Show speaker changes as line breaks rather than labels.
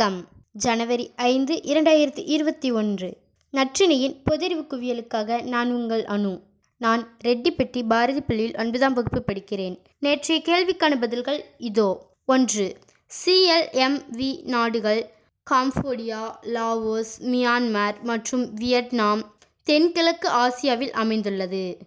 வணக்கம். ஜனவரி ஐந்து இரண்டாயிரத்தி இருபத்தி ஒன்று. நற்றினியின் பொதறிவு குவியலுக்காக நான் உங்கள் அணு நான் ரெட்டிப்பட்டி பாரதி பள்ளியில் ஒன்பதாம் வகுப்பு படிக்கிறேன். நேற்றைய கேள்விக்கான பதில்கள் இதோ. ஒன்று. சிஎல்எம்வி நாடுகள் காம்போடியா லாவோஸ் மியான்மர் மற்றும் வியட்நாம் தென்கிழக்கு ஆசியாவில் அமைந்துள்ளது.